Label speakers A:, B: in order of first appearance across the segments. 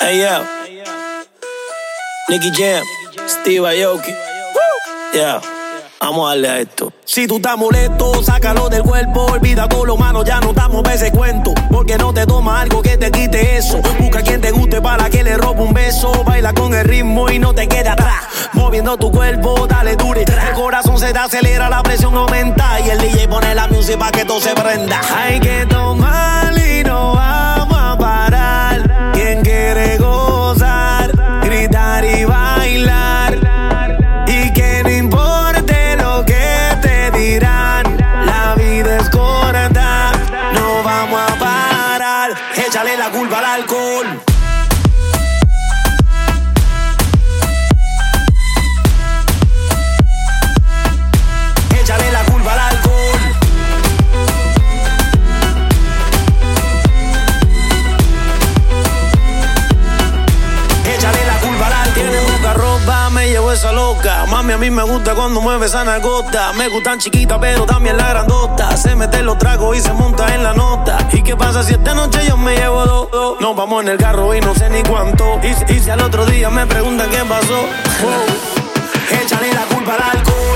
A: Hey yo. Nicky Jam, Steve Aoki. Yeah. Vamos a darle a esto. Si tú estás molesto, sácalo del cuerpo. Olvida todo lo malo, ya no damos ese cuento. Porque no te toma algo que te quite eso. Busca quien te guste para que le robe un beso. Baila con el ritmo y no te quede atrás. Moviendo tu cuerpo, dale dure. El corazón se te acelera, la presión aumenta. Y el DJ pone la música para que todo se prenda. Hay que tomar Échale la culpa al alcohol. Échale la culpa al alcohol. Échale la culpa al. Tiene poca ropa, me llevo esa loca. Mami, a mí me gusta cuando mueve esa nalgota. Me gustan chiquitas, pero también la grandota. Se mete los tragos y se monta en la nota. ¿Y qué pasa si esta noche yo me llevo dos? Nos vamos en el carro y no sé ni cuánto. Y, si al otro día me preguntan qué pasó. wow. Échale la culpa al alcohol.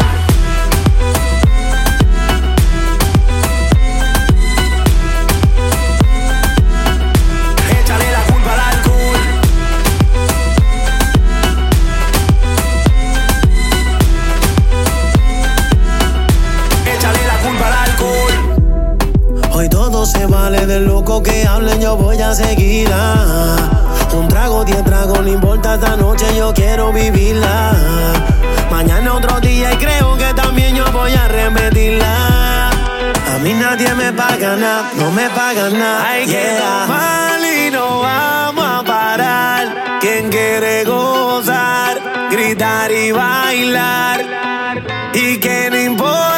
A: Vale del loco que hablen, yo voy a seguirla. Un trago, diez tragos, no importa esta noche, yo quiero vivirla. Mañana otro día y creo que también yo voy a repetirla. A mí nadie me paga nada, no me paga nada. Hay que tomar y no vamos a parar. Quien quiere gozar, gritar y bailar. Y que no importe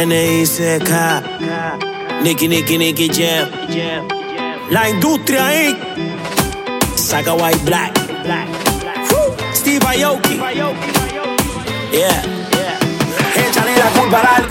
A: N.I.C.K. Nicky, Nicky, Nicky Jam. La industria Inc. Eh? Saga White Black. Steve Aoki. Yeah. Échale la culpa al.